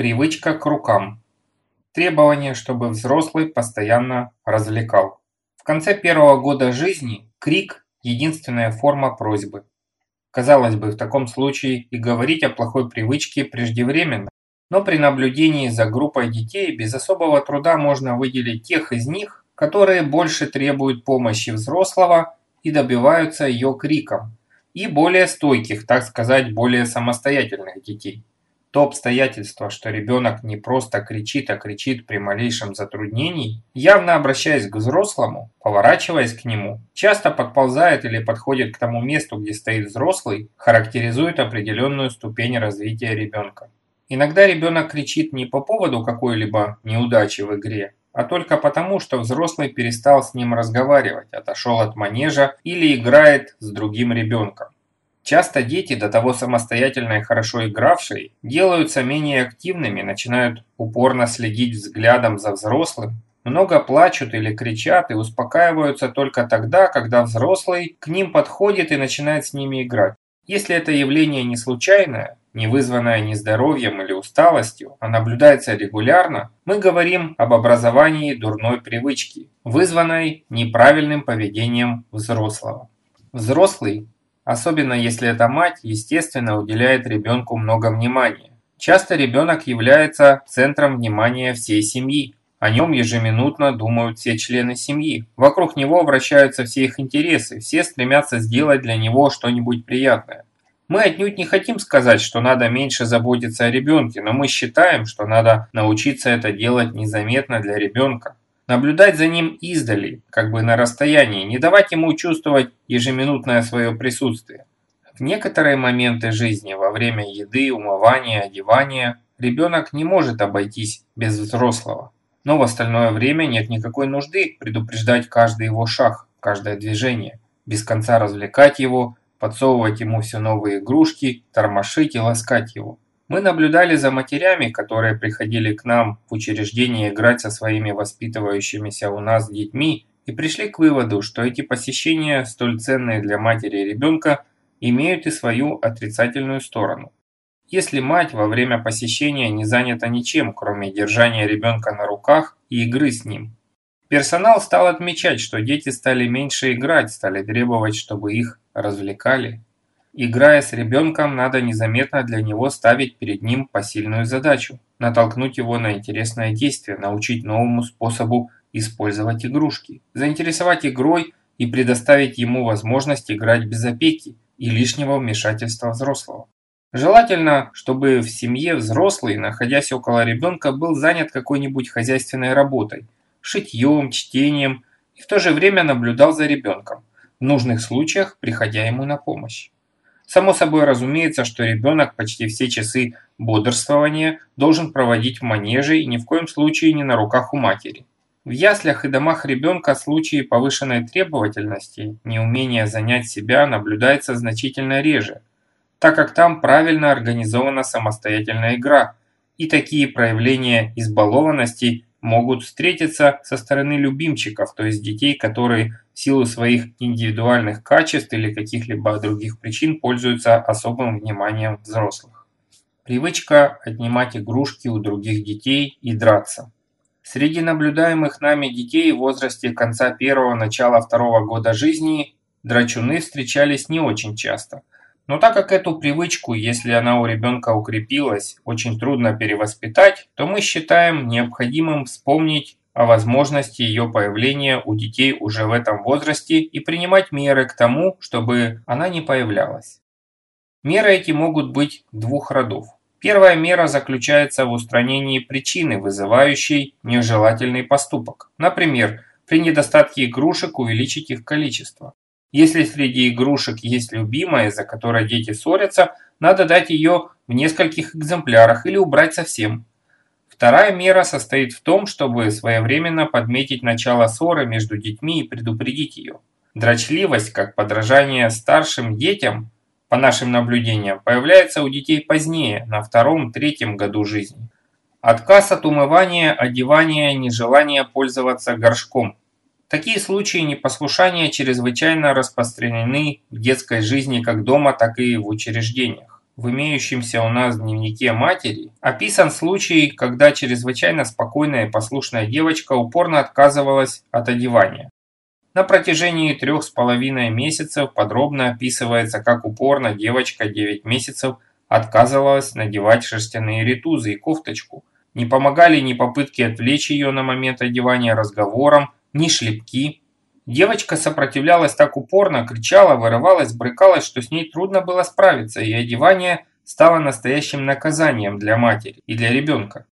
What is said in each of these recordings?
Привычка к рукам. Требование, чтобы взрослый постоянно развлекал. В конце первого года жизни крик – единственная форма просьбы. Казалось бы, в таком случае и говорить о плохой привычке преждевременно, но при наблюдении за группой детей без особого труда можно выделить тех из них, которые больше требуют помощи взрослого и добиваются ее криком, и более стойких, так сказать, более самостоятельных детей. То обстоятельство, что ребенок не просто кричит, а кричит при малейшем затруднении, явно обращаясь к взрослому, поворачиваясь к нему, часто подползает или подходит к тому месту, где стоит взрослый, характеризует определенную ступень развития ребенка. Иногда ребенок кричит не по поводу какой-либо неудачи в игре, а только потому, что взрослый перестал с ним разговаривать, отошел от манежа или играет с другим ребенком. Часто дети, до того самостоятельно и хорошо игравшие, делаются менее активными, начинают упорно следить взглядом за взрослым, много плачут или кричат и успокаиваются только тогда, когда взрослый к ним подходит и начинает с ними играть. Если это явление не случайное, не вызванное нездоровьем или усталостью, а наблюдается регулярно, мы говорим об образовании дурной привычки, вызванной неправильным поведением взрослого. Взрослый Особенно если это мать, естественно, уделяет ребенку много внимания. Часто ребенок является центром внимания всей семьи. О нем ежеминутно думают все члены семьи. Вокруг него вращаются все их интересы, все стремятся сделать для него что-нибудь приятное. Мы отнюдь не хотим сказать, что надо меньше заботиться о ребенке, но мы считаем, что надо научиться это делать незаметно для ребенка наблюдать за ним издали, как бы на расстоянии, не давать ему чувствовать ежеминутное свое присутствие. В некоторые моменты жизни, во время еды, умывания, одевания, ребенок не может обойтись без взрослого. Но в остальное время нет никакой нужды предупреждать каждый его шаг, каждое движение, без конца развлекать его, подсовывать ему все новые игрушки, тормошить и ласкать его. Мы наблюдали за матерями, которые приходили к нам в учреждение играть со своими воспитывающимися у нас детьми, и пришли к выводу, что эти посещения, столь ценные для матери и ребенка, имеют и свою отрицательную сторону. Если мать во время посещения не занята ничем, кроме держания ребенка на руках и игры с ним. Персонал стал отмечать, что дети стали меньше играть, стали требовать, чтобы их развлекали. Играя с ребенком, надо незаметно для него ставить перед ним посильную задачу, натолкнуть его на интересное действие, научить новому способу использовать игрушки, заинтересовать игрой и предоставить ему возможность играть без опеки и лишнего вмешательства взрослого. Желательно, чтобы в семье взрослый, находясь около ребенка, был занят какой-нибудь хозяйственной работой, шитьем, чтением и в то же время наблюдал за ребенком, в нужных случаях приходя ему на помощь. Само собой разумеется, что ребенок почти все часы бодрствования должен проводить в манеже и ни в коем случае не на руках у матери. В яслях и домах ребенка случаи повышенной требовательности, неумения занять себя наблюдается значительно реже, так как там правильно организована самостоятельная игра, и такие проявления избалованности могут встретиться со стороны любимчиков, то есть детей, которые в силу своих индивидуальных качеств или каких-либо других причин пользуются особым вниманием взрослых. Привычка отнимать игрушки у других детей и драться. Среди наблюдаемых нами детей в возрасте конца первого начала второго года жизни драчуны встречались не очень часто. Но так как эту привычку, если она у ребенка укрепилась, очень трудно перевоспитать, то мы считаем необходимым вспомнить о возможности ее появления у детей уже в этом возрасте и принимать меры к тому, чтобы она не появлялась. Меры эти могут быть двух родов. Первая мера заключается в устранении причины, вызывающей нежелательный поступок. Например, при недостатке игрушек увеличить их количество. Если среди игрушек есть любимая, за которой дети ссорятся, надо дать ее в нескольких экземплярах или убрать совсем. Вторая мера состоит в том, чтобы своевременно подметить начало ссоры между детьми и предупредить ее. Дрочливость, как подражание старшим детям, по нашим наблюдениям, появляется у детей позднее, на втором-третьем году жизни. Отказ от умывания, одевания, нежелание пользоваться горшком. Такие случаи непослушания чрезвычайно распространены в детской жизни как дома, так и в учреждениях. в имеющемся у нас дневнике матери описан случай, когда чрезвычайно спокойная и послушная девочка упорно отказывалась от одевания. На протяжении трех с половиной месяцев подробно описывается, как упорно девочка 9 месяцев отказывалась надевать шерстяные ритузы и кофточку. Не помогали ни попытки отвлечь ее на момент одевания разговором, ни шлепки. Девочка сопротивлялась так упорно, кричала, вырывалась, брыкалась, что с ней трудно было справиться, и одевание стало настоящим наказанием для матери и для ребенка.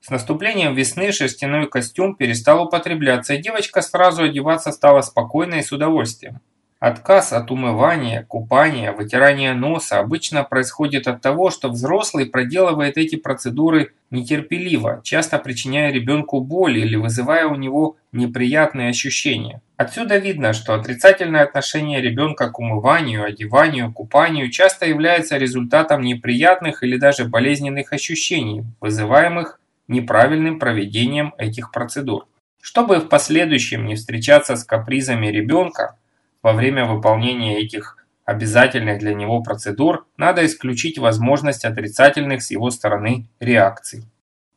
С наступлением весны шерстяной костюм перестал употребляться, и девочка сразу одеваться стала спокойно и с удовольствием. Отказ от умывания, купания, вытирания носа обычно происходит от того, что взрослый проделывает эти процедуры нетерпеливо, часто причиняя ребенку боль или вызывая у него неприятные ощущения. Отсюда видно, что отрицательное отношение ребенка к умыванию, одеванию, купанию часто является результатом неприятных или даже болезненных ощущений, вызываемых неправильным проведением этих процедур. Чтобы в последующем не встречаться с капризами ребенка, во время выполнения этих обязательных для него процедур надо исключить возможность отрицательных с его стороны реакций.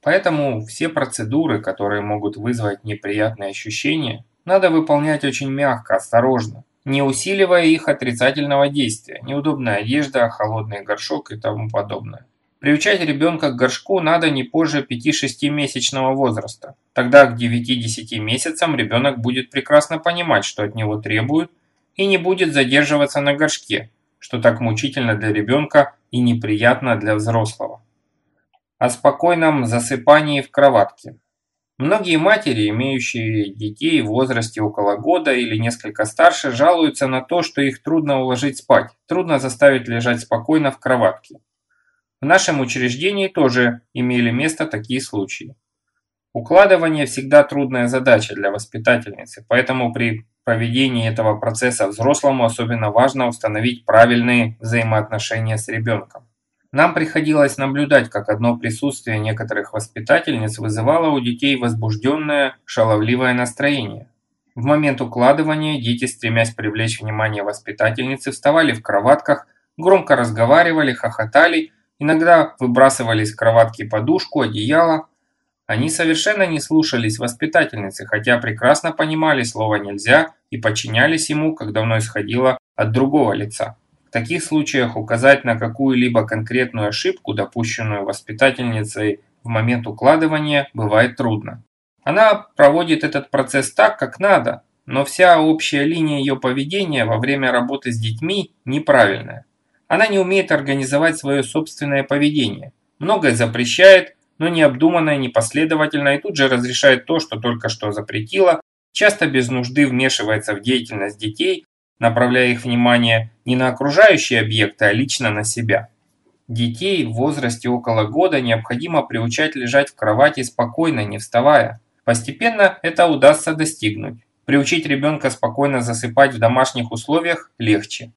Поэтому все процедуры, которые могут вызвать неприятные ощущения, надо выполнять очень мягко, осторожно, не усиливая их отрицательного действия, неудобная одежда, холодный горшок и тому подобное. Приучать ребенка к горшку надо не позже 5-6 месячного возраста. Тогда к 9-10 месяцам ребенок будет прекрасно понимать, что от него требуют, и не будет задерживаться на горшке, что так мучительно для ребенка и неприятно для взрослого. О спокойном засыпании в кроватке. Многие матери, имеющие детей в возрасте около года или несколько старше, жалуются на то, что их трудно уложить спать, трудно заставить лежать спокойно в кроватке. В нашем учреждении тоже имели место такие случаи. Укладывание всегда трудная задача для воспитательницы, поэтому при проведении этого процесса взрослому особенно важно установить правильные взаимоотношения с ребенком. Нам приходилось наблюдать, как одно присутствие некоторых воспитательниц вызывало у детей возбужденное, шаловливое настроение. В момент укладывания дети, стремясь привлечь внимание воспитательницы, вставали в кроватках, громко разговаривали, хохотали Иногда выбрасывали из кроватки подушку, одеяло. Они совершенно не слушались воспитательницы, хотя прекрасно понимали слово «нельзя» и подчинялись ему, как давно исходило от другого лица. В таких случаях указать на какую-либо конкретную ошибку, допущенную воспитательницей в момент укладывания, бывает трудно. Она проводит этот процесс так, как надо, но вся общая линия ее поведения во время работы с детьми неправильная. Она не умеет организовать свое собственное поведение. Многое запрещает, но необдуманно и непоследовательно, и тут же разрешает то, что только что запретила, часто без нужды вмешивается в деятельность детей, направляя их внимание не на окружающие объекты, а лично на себя. Детей в возрасте около года необходимо приучать лежать в кровати спокойно, не вставая. Постепенно это удастся достигнуть. Приучить ребенка спокойно засыпать в домашних условиях легче.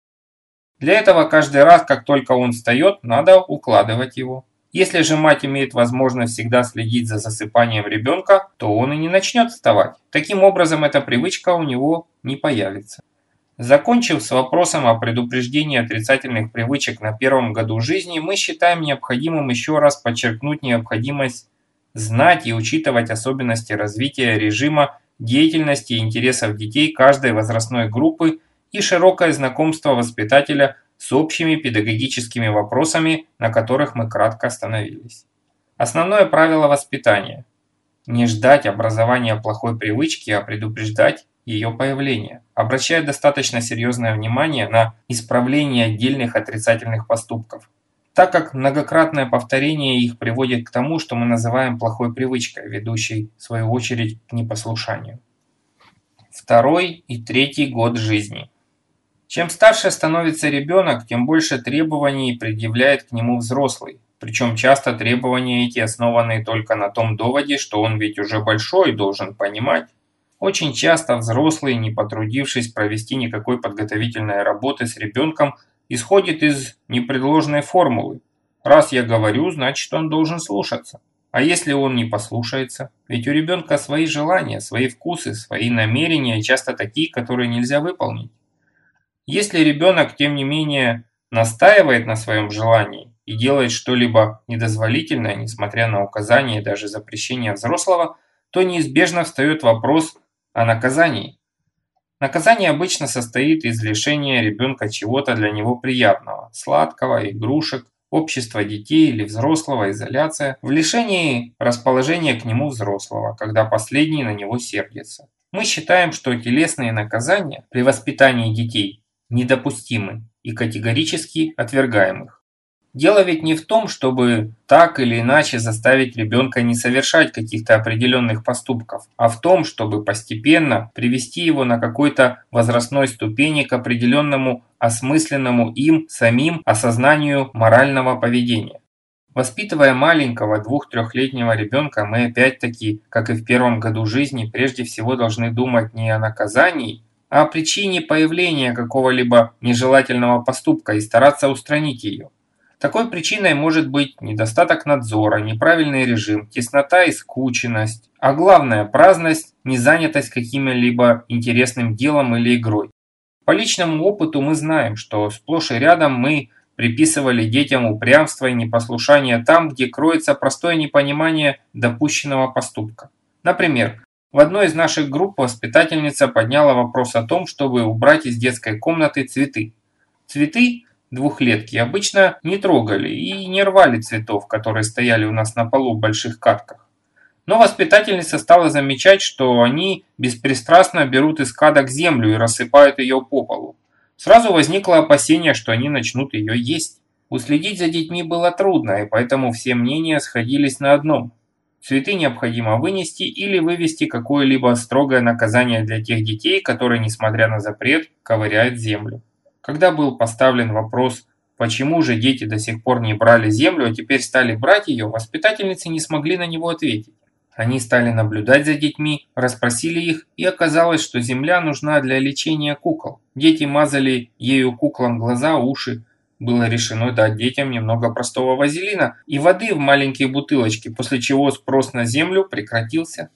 Для этого каждый раз, как только он встает, надо укладывать его. Если же мать имеет возможность всегда следить за засыпанием ребенка, то он и не начнет вставать. Таким образом, эта привычка у него не появится. Закончив с вопросом о предупреждении отрицательных привычек на первом году жизни, мы считаем необходимым еще раз подчеркнуть необходимость знать и учитывать особенности развития режима деятельности и интересов детей каждой возрастной группы и широкое знакомство воспитателя с общими педагогическими вопросами, на которых мы кратко остановились. Основное правило воспитания – не ждать образования плохой привычки, а предупреждать ее появление, обращая достаточно серьезное внимание на исправление отдельных отрицательных поступков, так как многократное повторение их приводит к тому, что мы называем плохой привычкой, ведущей, в свою очередь, к непослушанию. Второй и третий год жизни – чем старше становится ребенок, тем больше требований предъявляет к нему взрослый. Причем часто требования эти основаны только на том доводе, что он ведь уже большой и должен понимать. Очень часто взрослый, не потрудившись провести никакой подготовительной работы с ребенком, исходит из непредложенной формулы. Раз я говорю, значит он должен слушаться. А если он не послушается? Ведь у ребенка свои желания, свои вкусы, свои намерения, часто такие, которые нельзя выполнить. Если ребенок, тем не менее, настаивает на своем желании и делает что-либо недозволительное, несмотря на указания и даже запрещения взрослого, то неизбежно встает вопрос о наказании. Наказание обычно состоит из лишения ребенка чего-то для него приятного – сладкого, игрушек, общества детей или взрослого, изоляция, в лишении расположения к нему взрослого, когда последний на него сердится. Мы считаем, что телесные наказания при воспитании детей недопустимы и категорически отвергаем их. Дело ведь не в том, чтобы так или иначе заставить ребенка не совершать каких-то определенных поступков, а в том, чтобы постепенно привести его на какой-то возрастной ступени к определенному осмысленному им самим осознанию морального поведения. Воспитывая маленького двух-трехлетнего ребенка, мы опять-таки, как и в первом году жизни, прежде всего должны думать не о наказании, о причине появления какого-либо нежелательного поступка и стараться устранить ее. Такой причиной может быть недостаток надзора, неправильный режим, теснота и скученность, а главное – праздность, незанятость каким-либо интересным делом или игрой. По личному опыту мы знаем, что сплошь и рядом мы приписывали детям упрямство и непослушание там, где кроется простое непонимание допущенного поступка. Например, в одной из наших групп воспитательница подняла вопрос о том, чтобы убрать из детской комнаты цветы. Цветы двухлетки обычно не трогали и не рвали цветов, которые стояли у нас на полу в больших катках. Но воспитательница стала замечать, что они беспристрастно берут из кадок землю и рассыпают ее по полу. Сразу возникло опасение, что они начнут ее есть. Уследить за детьми было трудно, и поэтому все мнения сходились на одном. Цветы необходимо вынести или вывести какое-либо строгое наказание для тех детей, которые, несмотря на запрет, ковыряют землю. Когда был поставлен вопрос, почему же дети до сих пор не брали землю, а теперь стали брать ее, воспитательницы не смогли на него ответить. Они стали наблюдать за детьми, расспросили их, и оказалось, что земля нужна для лечения кукол. Дети мазали ею куклам глаза, уши. Было решено дать детям немного простого вазелина и воды в маленькие бутылочки, после чего спрос на землю прекратился.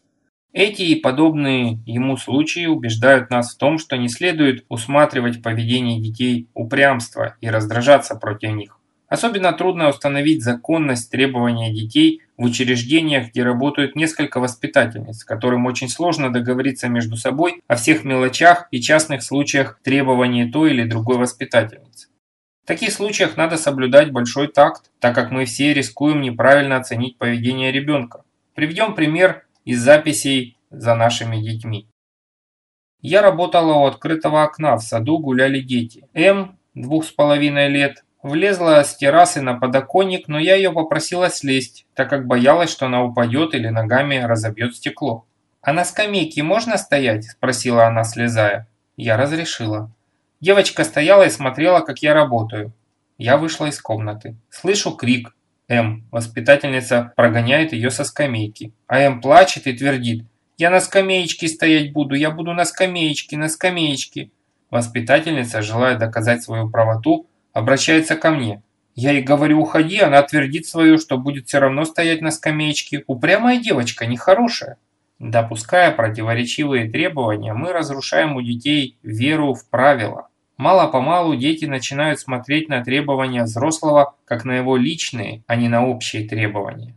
Эти и подобные ему случаи убеждают нас в том, что не следует усматривать в поведении детей упрямство и раздражаться против них. Особенно трудно установить законность требования детей в учреждениях, где работают несколько воспитательниц, которым очень сложно договориться между собой о всех мелочах и частных случаях требований той или другой воспитательницы. В таких случаях надо соблюдать большой такт, так как мы все рискуем неправильно оценить поведение ребенка. Приведем пример из записей за нашими детьми. Я работала у открытого окна, в саду гуляли дети. М, двух с половиной лет, влезла с террасы на подоконник, но я ее попросила слезть, так как боялась, что она упадет или ногами разобьет стекло. «А на скамейке можно стоять?» – спросила она, слезая. Я разрешила. Девочка стояла и смотрела, как я работаю. Я вышла из комнаты. Слышу крик. М. Воспитательница прогоняет ее со скамейки. А М плачет и твердит. «Я на скамеечке стоять буду, я буду на скамеечке, на скамеечке». Воспитательница, желая доказать свою правоту, обращается ко мне. Я ей говорю, уходи, она твердит свое, что будет все равно стоять на скамеечке. Упрямая девочка, нехорошая. Допуская противоречивые требования, мы разрушаем у детей веру в правила. Мало-помалу дети начинают смотреть на требования взрослого как на его личные, а не на общие требования.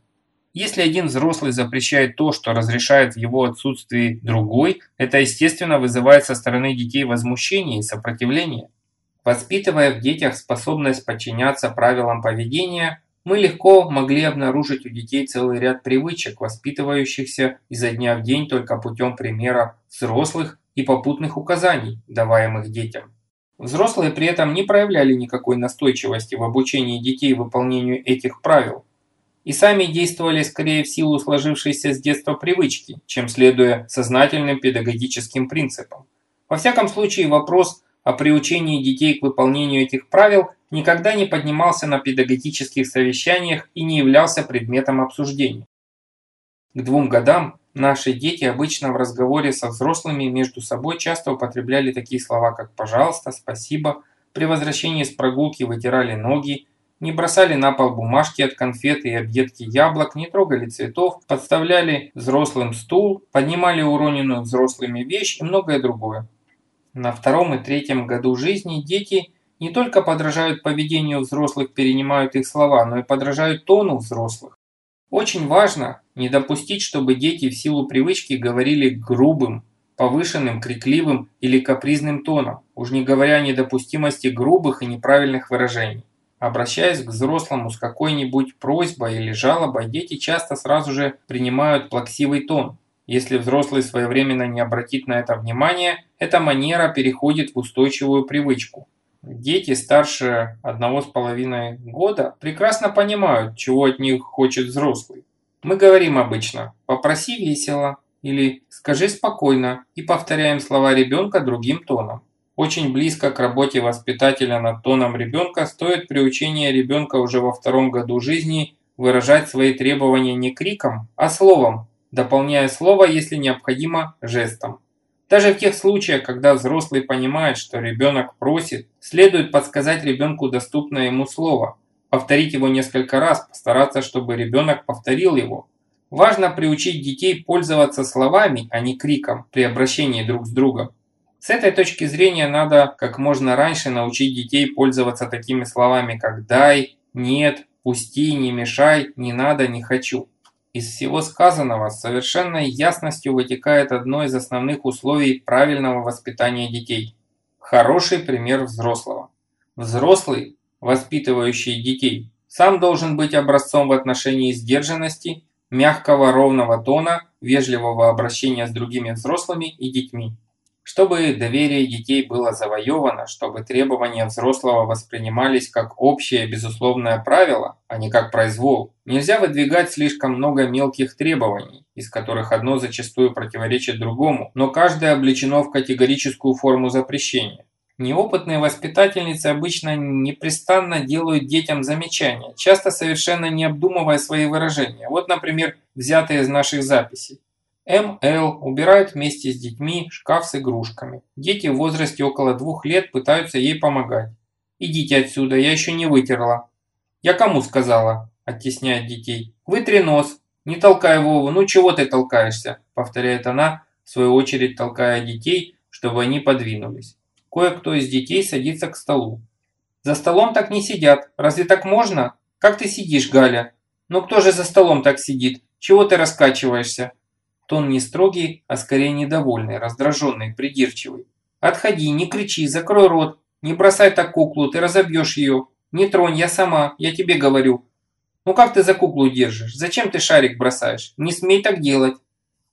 Если один взрослый запрещает то, что разрешает в его отсутствии другой, это естественно вызывает со стороны детей возмущение и сопротивление. Воспитывая в детях способность подчиняться правилам поведения, мы легко могли обнаружить у детей целый ряд привычек, воспитывающихся изо дня в день только путем примера взрослых и попутных указаний, даваемых детям. Взрослые при этом не проявляли никакой настойчивости в обучении детей выполнению этих правил и сами действовали скорее в силу сложившейся с детства привычки, чем следуя сознательным педагогическим принципам. Во всяком случае, вопрос о приучении детей к выполнению этих правил никогда не поднимался на педагогических совещаниях и не являлся предметом обсуждения. К двум годам Наши дети обычно в разговоре со взрослыми между собой часто употребляли такие слова, как «пожалуйста», «спасибо», при возвращении с прогулки вытирали ноги, не бросали на пол бумажки от конфет и объедки яблок, не трогали цветов, подставляли взрослым стул, поднимали уроненную взрослыми вещь и многое другое. На втором и третьем году жизни дети не только подражают поведению взрослых, перенимают их слова, но и подражают тону взрослых. Очень важно не допустить, чтобы дети в силу привычки говорили грубым, повышенным, крикливым или капризным тоном, уж не говоря о недопустимости грубых и неправильных выражений. Обращаясь к взрослому с какой-нибудь просьбой или жалобой, дети часто сразу же принимают плаксивый тон. Если взрослый своевременно не обратит на это внимание, эта манера переходит в устойчивую привычку. Дети старше одного с половиной года прекрасно понимают, чего от них хочет взрослый. Мы говорим обычно «попроси весело» или «скажи спокойно» и повторяем слова ребенка другим тоном. Очень близко к работе воспитателя над тоном ребенка стоит приучение ребенка уже во втором году жизни выражать свои требования не криком, а словом, дополняя слово, если необходимо, жестом. Даже в тех случаях, когда взрослый понимает, что ребенок просит, следует подсказать ребенку доступное ему слово, повторить его несколько раз, постараться, чтобы ребенок повторил его. Важно приучить детей пользоваться словами, а не криком при обращении друг с другом. С этой точки зрения надо как можно раньше научить детей пользоваться такими словами, как «дай», «нет», «пусти», «не мешай», «не надо», «не хочу». Из всего сказанного с совершенной ясностью вытекает одно из основных условий правильного воспитания детей. Хороший пример взрослого. Взрослый, воспитывающий детей, сам должен быть образцом в отношении сдержанности, мягкого ровного тона, вежливого обращения с другими взрослыми и детьми. Чтобы доверие детей было завоевано, чтобы требования взрослого воспринимались как общее безусловное правило, а не как произвол, нельзя выдвигать слишком много мелких требований, из которых одно зачастую противоречит другому, но каждое облечено в категорическую форму запрещения. Неопытные воспитательницы обычно непрестанно делают детям замечания, часто совершенно не обдумывая свои выражения. Вот, например, взятые из наших записей. М.Л. убирает вместе с детьми шкаф с игрушками. Дети в возрасте около двух лет пытаются ей помогать. «Идите отсюда, я еще не вытерла». «Я кому сказала?» – оттесняет детей. «Вытри нос. Не толкай Вову, ну чего ты толкаешься?» – повторяет она, в свою очередь толкая детей, чтобы они подвинулись. Кое-кто из детей садится к столу. «За столом так не сидят. Разве так можно? Как ты сидишь, Галя? Ну кто же за столом так сидит? Чего ты раскачиваешься?» Тон не строгий, а скорее недовольный, раздраженный, придирчивый. «Отходи, не кричи, закрой рот, не бросай так куклу, ты разобьешь ее. Не тронь, я сама, я тебе говорю. Ну как ты за куклу держишь? Зачем ты шарик бросаешь? Не смей так делать».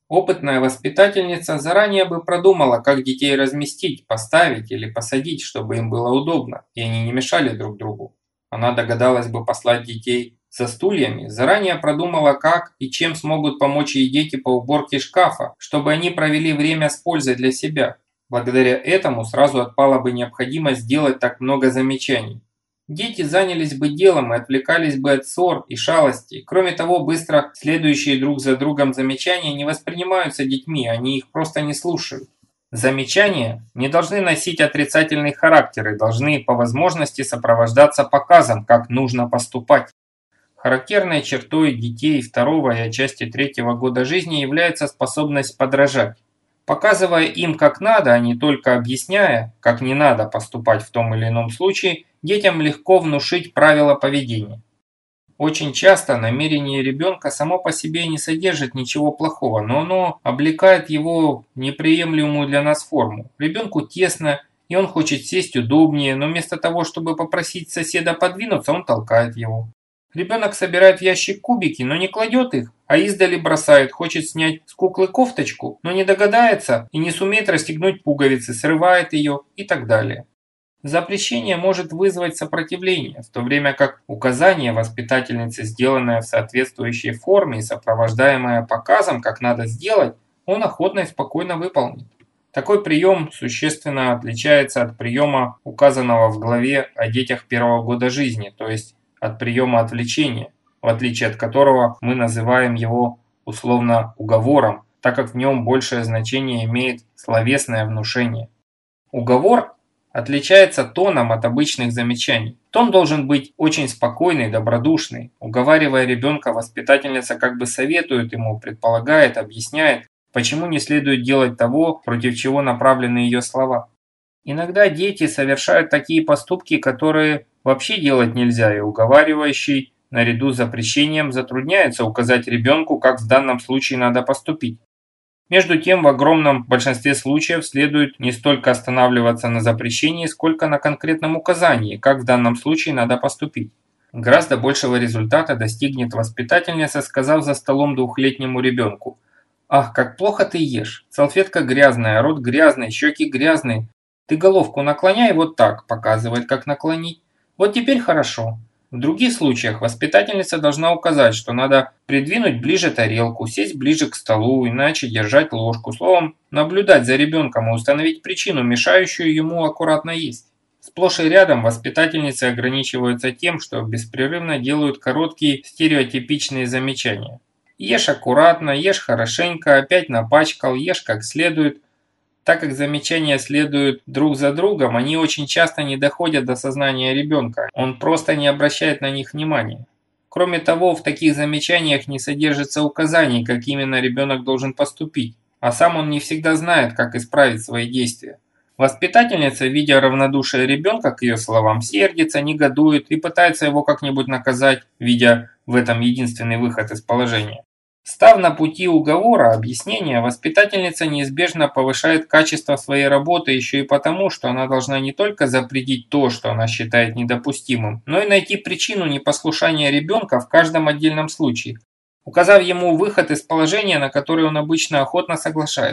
Опытная воспитательница заранее бы продумала, как детей разместить, поставить или посадить, чтобы им было удобно, и они не мешали друг другу. Она догадалась бы послать детей со стульями, заранее продумала, как и чем смогут помочь ей дети по уборке шкафа, чтобы они провели время с пользой для себя. Благодаря этому сразу отпала бы необходимость сделать так много замечаний. Дети занялись бы делом и отвлекались бы от ссор и шалостей. Кроме того, быстро следующие друг за другом замечания не воспринимаются детьми, они их просто не слушают. Замечания не должны носить отрицательный характер и должны по возможности сопровождаться показом, как нужно поступать. Характерной чертой детей второго и отчасти третьего года жизни является способность подражать. Показывая им как надо, а не только объясняя, как не надо поступать в том или ином случае, детям легко внушить правила поведения. Очень часто намерение ребенка само по себе не содержит ничего плохого, но оно облекает его в неприемлемую для нас форму. Ребенку тесно, и он хочет сесть удобнее, но вместо того, чтобы попросить соседа подвинуться, он толкает его. Ребенок собирает в ящик кубики, но не кладет их, а издали бросает, хочет снять с куклы кофточку, но не догадается и не сумеет расстегнуть пуговицы, срывает ее и так далее. Запрещение может вызвать сопротивление, в то время как указание воспитательницы, сделанное в соответствующей форме и сопровождаемое показом, как надо сделать, он охотно и спокойно выполнит. Такой прием существенно отличается от приема, указанного в главе о детях первого года жизни, то есть от приема отвлечения, в отличие от которого мы называем его условно уговором, так как в нем большее значение имеет словесное внушение. Уговор отличается тоном от обычных замечаний. Тон должен быть очень спокойный, добродушный. Уговаривая ребенка, воспитательница как бы советует ему, предполагает, объясняет, почему не следует делать того, против чего направлены ее слова. Иногда дети совершают такие поступки, которые вообще делать нельзя, и уговаривающий наряду с запрещением затрудняется указать ребенку, как в данном случае надо поступить. Между тем, в огромном большинстве случаев следует не столько останавливаться на запрещении, сколько на конкретном указании, как в данном случае надо поступить. Гораздо большего результата достигнет воспитательница, сказав за столом двухлетнему ребенку. «Ах, как плохо ты ешь! Салфетка грязная, рот грязный, щеки грязные. Ты головку наклоняй вот так», показывает, как наклонить. «Вот теперь хорошо. В других случаях воспитательница должна указать, что надо придвинуть ближе тарелку, сесть ближе к столу, иначе держать ложку, словом, наблюдать за ребенком и установить причину, мешающую ему аккуратно есть. Сплошь и рядом воспитательницы ограничиваются тем, что беспрерывно делают короткие стереотипичные замечания. Ешь аккуратно, ешь хорошенько, опять напачкал, ешь как следует – так как замечания следуют друг за другом, они очень часто не доходят до сознания ребенка, он просто не обращает на них внимания. Кроме того, в таких замечаниях не содержится указаний, как именно ребенок должен поступить, а сам он не всегда знает, как исправить свои действия. Воспитательница, видя равнодушие ребенка к ее словам, сердится, негодует и пытается его как-нибудь наказать, видя в этом единственный выход из положения. Став на пути уговора, объяснения, воспитательница неизбежно повышает качество своей работы еще и потому, что она должна не только запретить то, что она считает недопустимым, но и найти причину непослушания ребенка в каждом отдельном случае, указав ему выход из положения, на который он обычно охотно соглашается.